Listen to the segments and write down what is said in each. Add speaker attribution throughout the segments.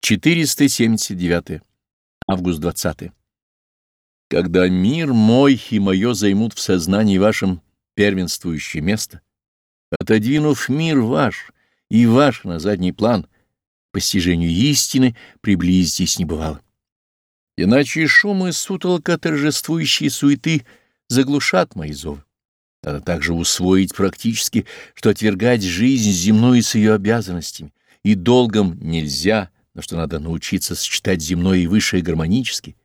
Speaker 1: 479. Август 20. Когда мир мой и мое займут в сознании вашем первенствующее место, отодвинув мир ваш и ваш на задний план, постижению истины приблизитесь не бывало. Иначе шум и сутолка торжествующей суеты заглушат мои зовы. Надо также усвоить практически, что отвергать жизнь земную с ее обязанностями и долгом нельзя, но что надо научиться сочетать земное и высшее гармонически,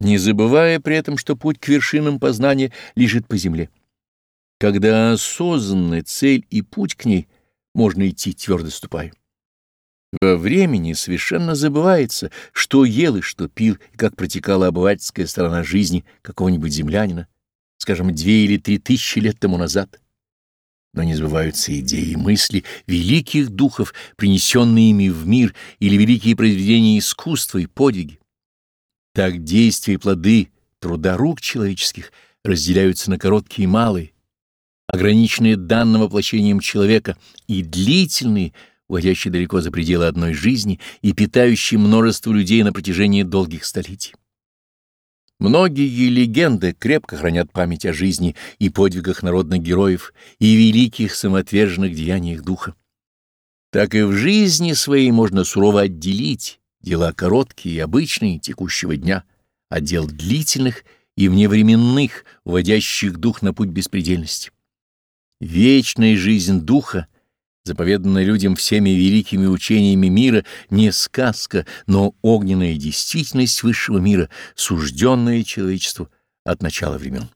Speaker 1: не забывая при этом, что путь к вершинам познания лежит по земле. Когда осознанная цель и путь к ней, можно идти твердо ступая. Во времени совершенно забывается, что ел и что пил, и как протекала обывательская сторона жизни какого-нибудь землянина, скажем, две или три тысячи лет тому назад. Но не забываются идеи и мысли великих духов, принесенные ими в мир, или великие произведения искусства и подвиги. Так действия и плоды труда рук человеческих разделяются на короткие и малые, ограниченные данным воплощением человека, и длительные, уходящие далеко за пределы одной жизни и питающие множество людей на протяжении долгих столетий. Многие легенды крепко хранят память о жизни и подвигах народных героев и великих самоотверженных деяниях духа. Так и в жизни своей можно сурово отделить дела короткие и обычные текущего дня от дел длительных и вневременных, уводящих дух на путь беспредельности. Вечная жизнь духа заповеданная людям всеми великими учениями мира, не сказка, но огненная действительность высшего мира, сужденная человечеству от начала времен.